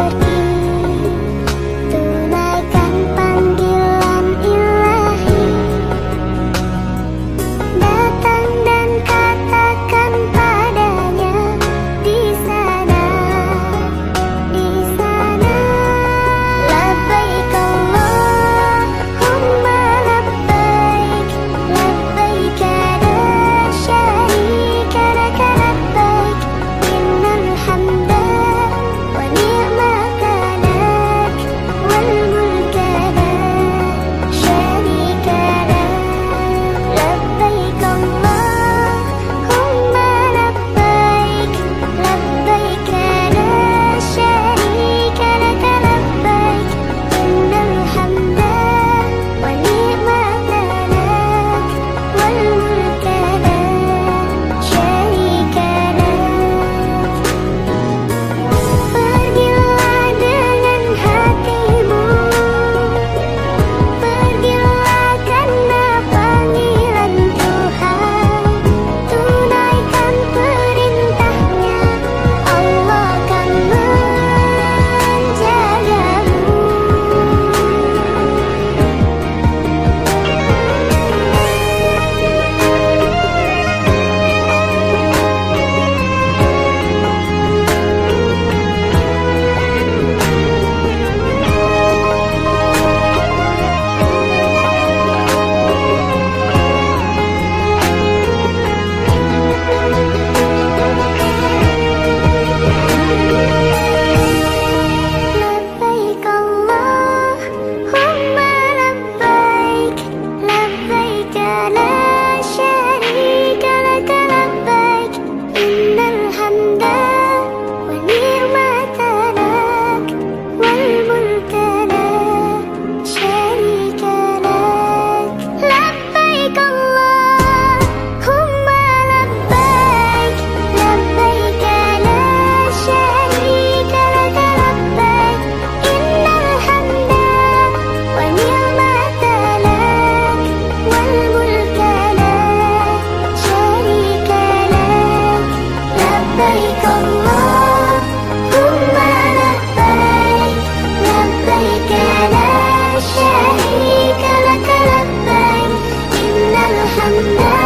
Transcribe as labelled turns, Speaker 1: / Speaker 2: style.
Speaker 1: Thank you. Bye.